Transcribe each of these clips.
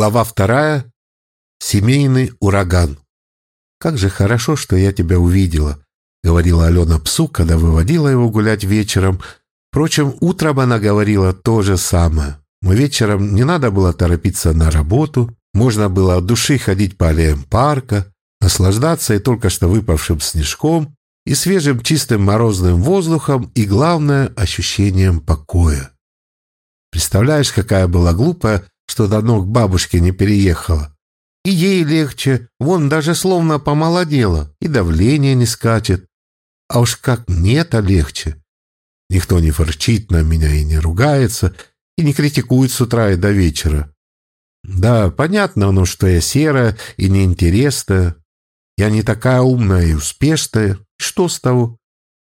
Глава вторая. Семейный ураган. «Как же хорошо, что я тебя увидела», — говорила Алена псу, когда выводила его гулять вечером. Впрочем, утром она говорила то же самое. Но вечером не надо было торопиться на работу, можно было от души ходить по аллеям парка, наслаждаться и только что выпавшим снежком, и свежим чистым морозным воздухом, и, главное, ощущением покоя. Представляешь, какая была глупая что давно к бабушке не переехала. И ей легче, вон даже словно помолодела, и давление не скачет. А уж как мне-то легче. Никто не форчит на меня и не ругается, и не критикует с утра и до вечера. Да, понятно оно, что я серая и неинтересная. Я не такая умная и успешная. Что с того?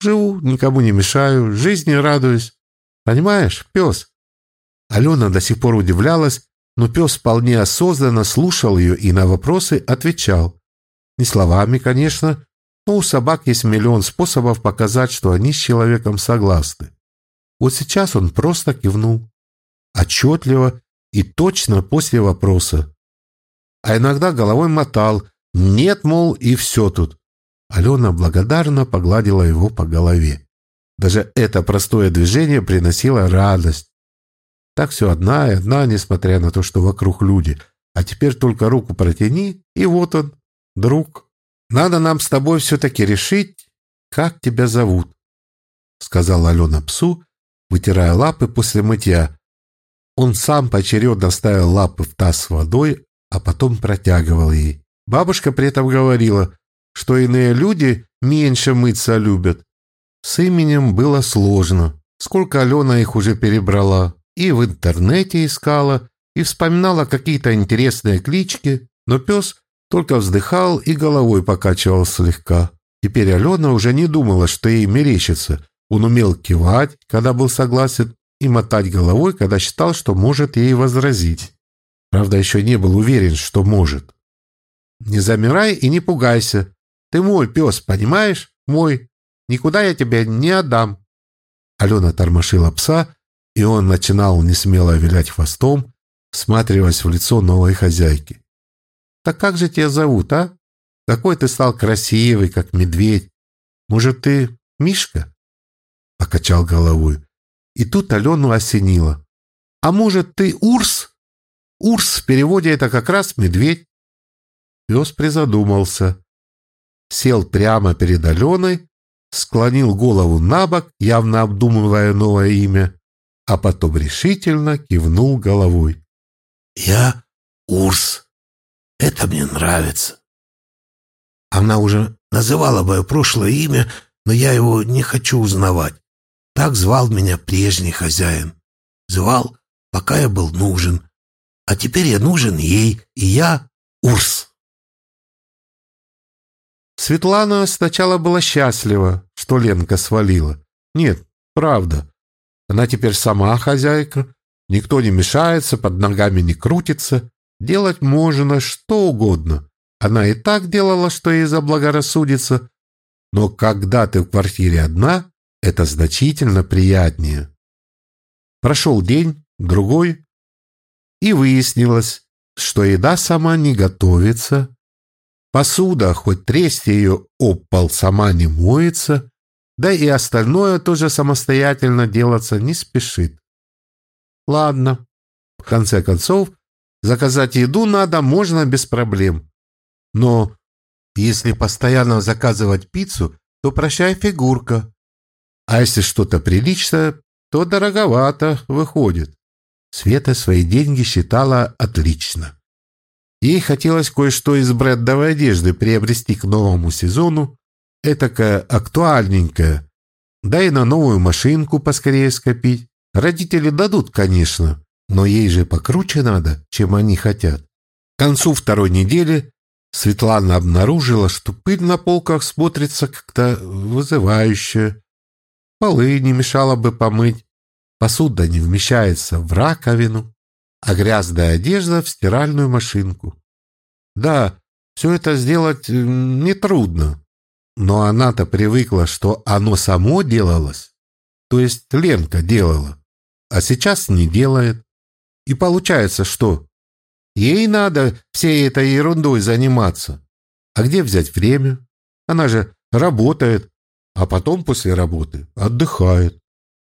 Живу, никому не мешаю, жизни радуюсь. Понимаешь, пес? Алена до сих пор удивлялась, но пес вполне осознанно слушал ее и на вопросы отвечал. Не словами, конечно, но у собак есть миллион способов показать, что они с человеком согласны. Вот сейчас он просто кивнул. Отчетливо и точно после вопроса. А иногда головой мотал. Нет, мол, и все тут. Алена благодарно погладила его по голове. Даже это простое движение приносило радость. Так все одна и одна, несмотря на то, что вокруг люди. А теперь только руку протяни, и вот он, друг. Надо нам с тобой все-таки решить, как тебя зовут, — сказала Алена псу, вытирая лапы после мытья. Он сам поочередно ставил лапы в таз с водой, а потом протягивал ей. Бабушка при этом говорила, что иные люди меньше мыться любят. С именем было сложно. Сколько Алена их уже перебрала и в интернете искала, и вспоминала какие-то интересные клички, но пес только вздыхал и головой покачивал слегка. Теперь Алена уже не думала, что ей мерещится. Он умел кивать, когда был согласен, и мотать головой, когда считал, что может ей возразить. Правда, еще не был уверен, что может. «Не замирай и не пугайся. Ты мой пес, понимаешь? Мой. Никуда я тебя не отдам». Алена тормошила пса, и он начинал несмело вилять хвостом, всматриваясь в лицо новой хозяйки. «Так как же тебя зовут, а? Какой ты стал красивый, как медведь. Может, ты Мишка?» Покачал головой. И тут Алену осенило. «А может, ты Урс? Урс в переводе это как раз медведь». Пес призадумался. Сел прямо перед Аленой, склонил голову на бок, явно обдумывая новое имя, а потом решительно кивнул головой. «Я Урс. Это мне нравится». Она уже называла мое прошлое имя, но я его не хочу узнавать. Так звал меня прежний хозяин. Звал, пока я был нужен. А теперь я нужен ей, и я Урс. Светлана сначала была счастлива, что Ленка свалила. Нет, правда. Она теперь сама хозяйка, никто не мешается, под ногами не крутится. Делать можно что угодно. Она и так делала, что ей заблагорассудится. Но когда ты в квартире одна, это значительно приятнее. Прошел день, другой, и выяснилось, что еда сама не готовится, посуда, хоть тресте ее об пол, сама не моется, да и остальное тоже самостоятельно делаться не спешит. Ладно, в конце концов, заказать еду надо можно без проблем. Но если постоянно заказывать пиццу, то прощай фигурка. А если что-то приличное, то дороговато выходит. Света свои деньги считала отлично. Ей хотелось кое-что из брендовой одежды приобрести к новому сезону, этакая актуальненькая. Да и на новую машинку поскорее скопить. Родители дадут, конечно, но ей же покруче надо, чем они хотят. К концу второй недели Светлана обнаружила, что пыль на полках смотрится как-то вызывающе. Полы не мешало бы помыть, посуда не вмещается в раковину, а грязная одежда в стиральную машинку. Да, все это сделать нетрудно. Но она-то привыкла, что оно само делалось. То есть Ленка делала. А сейчас не делает. И получается что? Ей надо всей этой ерундой заниматься. А где взять время? Она же работает, а потом после работы отдыхает.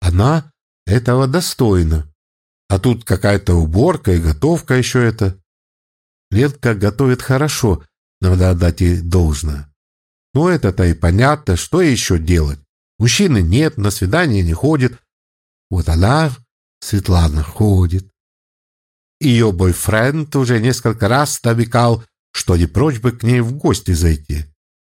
Она этого достойна. А тут какая-то уборка и готовка еще это. Ленка готовит хорошо, надо отдать ей должное. Ну, это-то и понятно, что еще делать. Мужчины нет, на свидание не ходит. Вот она, Светлана, ходит. Ее бойфренд уже несколько раз намекал, что не прочь бы к ней в гости зайти.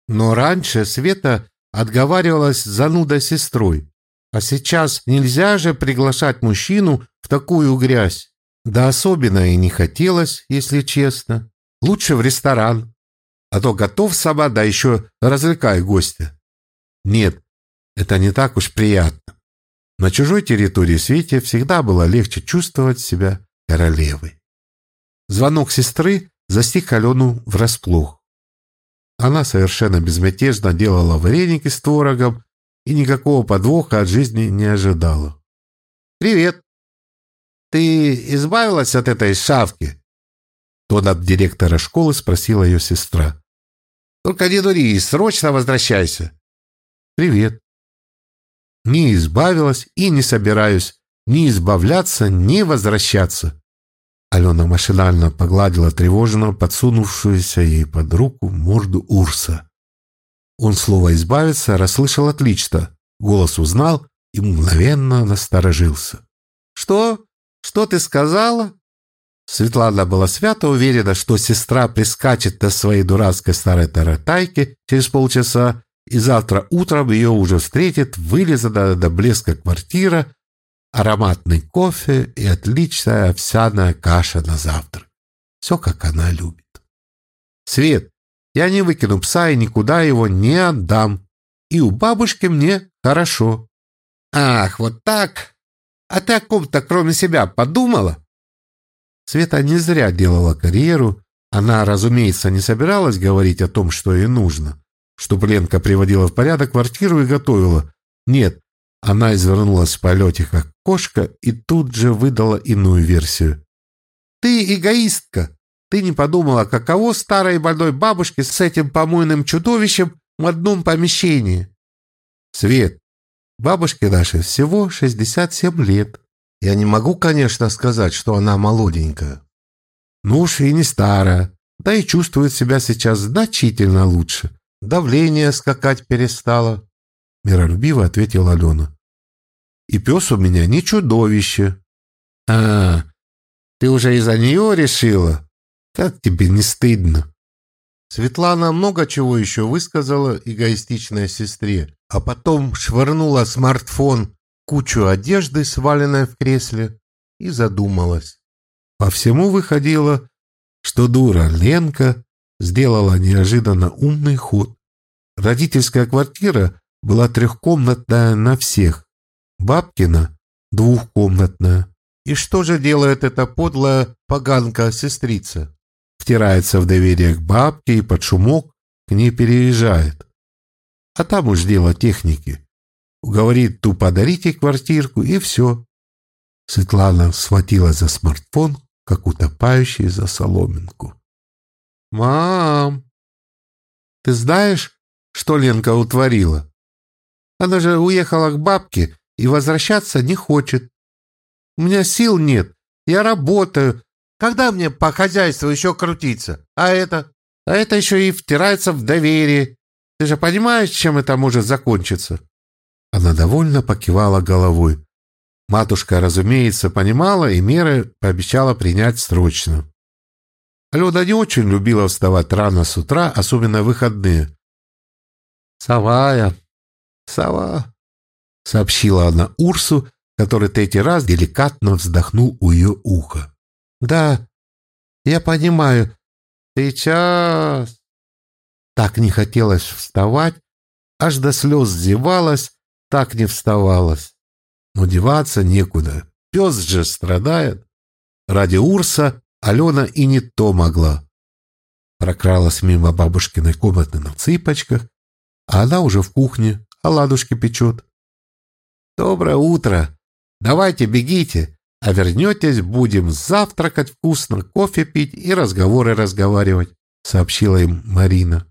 Но раньше Света отговаривалась занудой сестрой. А сейчас нельзя же приглашать мужчину в такую грязь. Да особенно и не хотелось, если честно. Лучше в ресторан. А то готов сама, да еще развлекай гостя. Нет, это не так уж приятно. На чужой территории Свете всегда было легче чувствовать себя королевой. Звонок сестры застиг Алену врасплох. Она совершенно безмятежно делала вареники с творогом и никакого подвоха от жизни не ожидала. «Привет! Ты избавилась от этой шавки?» Тон от директора школы спросила ее сестра. «Только не дури, срочно возвращайся!» «Привет!» Не избавилась и не собираюсь ни избавляться, ни возвращаться. Алена машинально погладила тревожно подсунувшуюся ей под руку морду Урса. Он слово «избавиться» расслышал отлично, голос узнал и мгновенно насторожился. «Что? Что ты сказала?» Светлана была свято уверена, что сестра прискачет до своей дурацкой старой таратайки через полчаса и завтра утром ее уже встретит вылизанная до блеска квартира, ароматный кофе и отличная овсяная каша на завтрак. Все, как она любит. Свет, я не выкину пса и никуда его не отдам. И у бабушки мне хорошо. Ах, вот так? А ты о ком-то кроме себя подумала? Света не зря делала карьеру. Она, разумеется, не собиралась говорить о том, что ей нужно чтобы Ленка приводила в порядок квартиру и готовила. Нет, она извернулась в полете, как кошка, и тут же выдала иную версию. «Ты эгоистка! Ты не подумала, каково старой больной бабушке с этим помойным чудовищем в одном помещении?» «Свет, бабушке нашей всего 67 лет. Я не могу, конечно, сказать, что она молоденькая. Ну уж и не старая, да и чувствует себя сейчас значительно лучше давление скакать перестало, — миролюбиво ответила Алена. И пес у меня не чудовище. А, ты уже из-за нее решила? Как тебе не стыдно? Светлана много чего еще высказала эгоистичной сестре, а потом швырнула смартфон кучу одежды, сваленной в кресле, и задумалась. По всему выходило, что дура Ленка сделала неожиданно умный ход. Родительская квартира была трехкомнатная на всех. Бабкина – двухкомнатная. И что же делает эта подлая поганка-сестрица? Втирается в доверие к бабке и под шумок к ней переезжает. А там уж дело техники. Уговорит ту подарить ей квартирку и все. Светлана схватила за смартфон, как утопающий за соломинку. «Мам, ты знаешь, что Ленка утворила? Она же уехала к бабке и возвращаться не хочет. У меня сил нет, я работаю. Когда мне по хозяйству еще крутиться? А это? А это еще и втирается в доверие. Ты же понимаешь, чем это может закончиться?» Она довольно покивала головой. Матушка, разумеется, понимала и меры пообещала принять срочно. Люда не очень любила вставать рано с утра, особенно в выходные. «Совая, сова», — сообщила она Урсу, который третий раз деликатно вздохнул у ее уха. «Да, я понимаю. Сейчас...» Так не хотелось вставать, аж до слез зевалась, так не вставалась. Но деваться некуда, пес же страдает. Ради Урса Алена и не то могла. Прокралась мимо бабушкиной комнаты на цыпочках, а она уже в кухне, оладушки печет. «Доброе утро! Давайте, бегите, А вернетесь, будем завтракать вкусно, кофе пить и разговоры разговаривать, сообщила им Марина.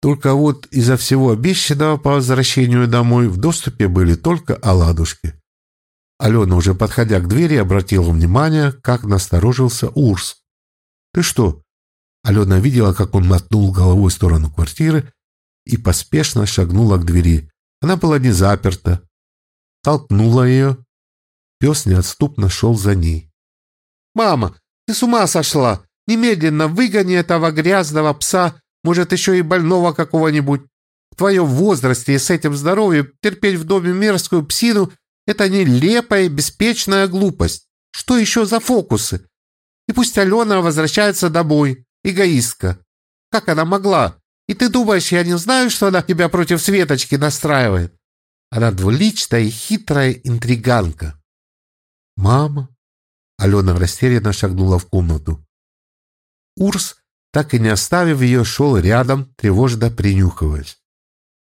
Только вот из-за всего обещанного по возвращению домой в доступе были только оладушки. Алена, уже подходя к двери, обратила внимание, как насторожился Урс. «Ты что?» Алена видела, как он мотнул головой в сторону квартиры и поспешно шагнула к двери. Она была не заперта. Толкнула ее. Пес неотступно шел за ней. «Мама, ты с ума сошла! Немедленно выгони этого грязного пса может, еще и больного какого-нибудь. В твоем возрасте и с этим здоровьем терпеть в доме мерзкую псину – это нелепая, беспечная глупость. Что еще за фокусы? И пусть Алена возвращается домой, эгоистка. Как она могла? И ты думаешь, я не знаю, что она тебя против Светочки настраивает? Она двуличная и хитрая интриганка. Мама? Алена растерянно шагнула в комнату. Урс так и не оставив ее, шел рядом, тревожно принюхиваясь.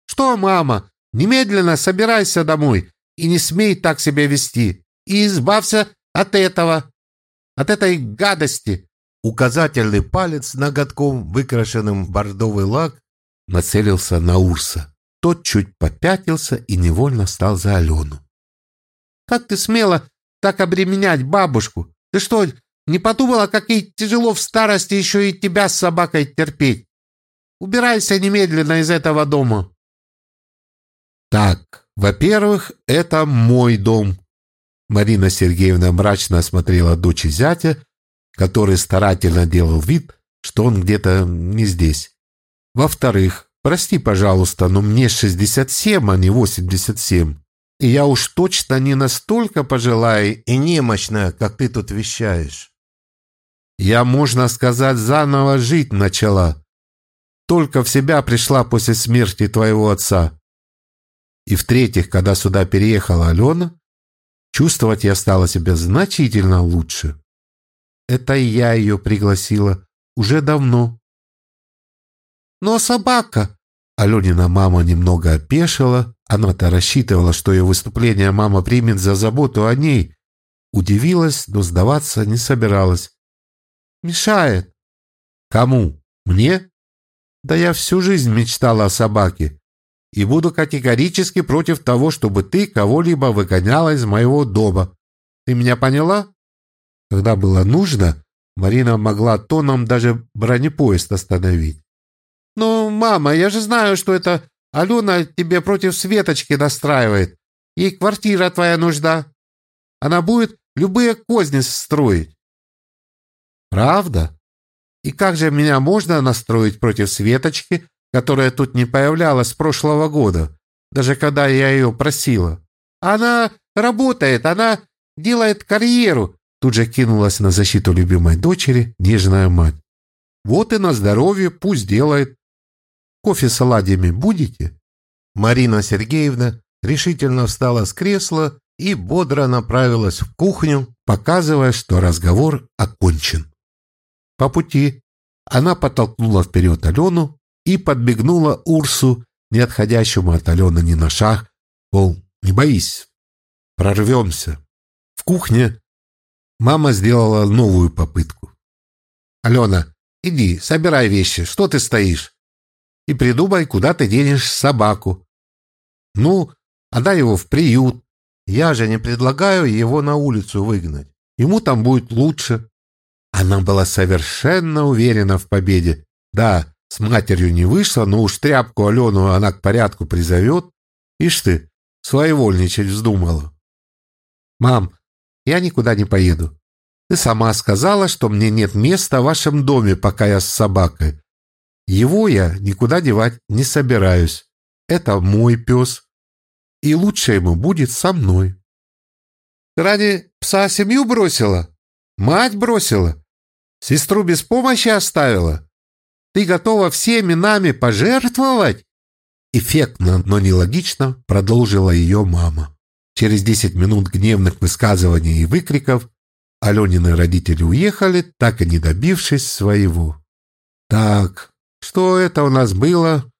«Что, мама? Немедленно собирайся домой и не смей так себя вести. И избавься от этого, от этой гадости!» Указательный палец ноготком, выкрашенным в бордовый лак, нацелился на Урса. Тот чуть попятился и невольно стал за Алену. «Как ты смела так обременять бабушку? Ты что, не подумала, как ей тяжело в старости еще и тебя с собакой терпеть. Убирайся немедленно из этого дома. Так, во-первых, это мой дом. Марина Сергеевна мрачно осмотрела дочь и зятя, который старательно делал вид, что он где-то не здесь. Во-вторых, прости, пожалуйста, но мне 67, а не 87. И я уж точно не настолько пожилая и немощная, как ты тут вещаешь. Я, можно сказать, заново жить начала. Только в себя пришла после смерти твоего отца. И в-третьих, когда сюда переехала Алена, чувствовать я стала себя значительно лучше. Это я ее пригласила уже давно. Но собака... Аленина мама немного опешила. Она-то рассчитывала, что ее выступление мама примет за заботу о ней. Удивилась, но сдаваться не собиралась. Мешает. Кому? Мне? Да я всю жизнь мечтала о собаке. И буду категорически против того, чтобы ты кого-либо выгоняла из моего дома. Ты меня поняла? Когда было нужно, Марина могла тоном даже бронепоезд остановить. «Ну, мама, я же знаю, что это Алена тебе против Светочки настраивает. Ей квартира твоя нужда. Она будет любые козни строить. Правда? И как же меня можно настроить против Светочки, которая тут не появлялась с прошлого года, даже когда я ее просила? Она работает, она делает карьеру. Тут же кинулась на защиту любимой дочери нежная мать. Вот и на здоровье пусть делает. Кофе с оладьями будете? Марина Сергеевна решительно встала с кресла и бодро направилась в кухню, показывая, что разговор окончен. По пути она подтолкнула вперед Алену и подбегнула Урсу, не отходящему от Алены ни на шаг, мол, не боись, прорвемся. В кухне мама сделала новую попытку. «Алена, иди, собирай вещи, что ты стоишь? И придумай, куда ты денешь собаку. Ну, отдай его в приют. Я же не предлагаю его на улицу выгнать. Ему там будет лучше. Она была совершенно уверена в победе. Да, с матерью не вышла, но уж тряпку Алену она к порядку призовет. Ишь ты, своевольничать вздумала. «Мам, я никуда не поеду. Ты сама сказала, что мне нет места в вашем доме, пока я с собакой. Его я никуда девать не собираюсь. Это мой пес. И лучше ему будет со мной». ради пса семью бросила? Мать бросила? Сестру без помощи оставила? Ты готова всеми нами пожертвовать?» Эффектно, но нелогично продолжила ее мама. Через десять минут гневных высказываний и выкриков Аленины родители уехали, так и не добившись своего. «Так, что это у нас было?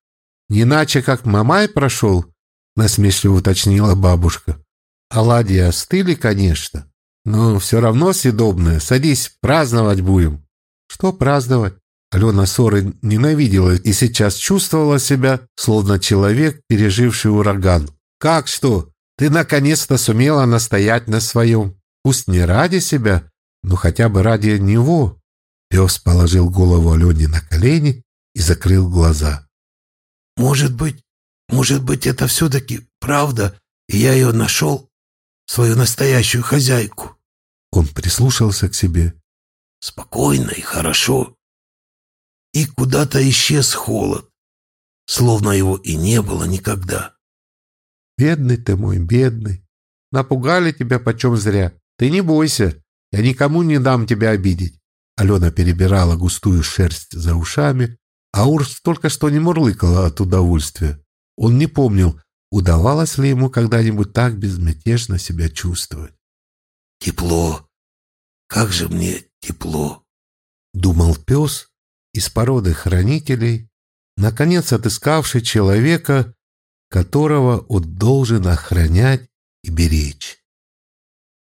Не иначе, как Мамай прошел?» — насмешливо уточнила бабушка. «Оладьи остыли, конечно. Но все равно съедобное. Садись, праздновать будем. Что праздновать? Алена ссоры ненавидела и сейчас чувствовала себя, словно человек, переживший ураган. «Как что? Ты наконец-то сумела настоять на своем. Пусть не ради себя, но хотя бы ради него». Пес положил голову Алене на колени и закрыл глаза. «Может быть, может быть, это все-таки правда, и я ее нашел, свою настоящую хозяйку?» Он прислушался к себе. «Спокойно и хорошо. И куда-то исчез холод, словно его и не было никогда». «Бедный ты мой, бедный. Напугали тебя почем зря. Ты не бойся, я никому не дам тебя обидеть». Алена перебирала густую шерсть за ушами, а Урс только что не мурлыкала от удовольствия. Он не помнил, удавалось ли ему когда-нибудь так безмятежно себя чувствовать. «Тепло! Как же мне тепло!» — думал пес из породы хранителей, наконец отыскавший человека, которого он должен охранять и беречь.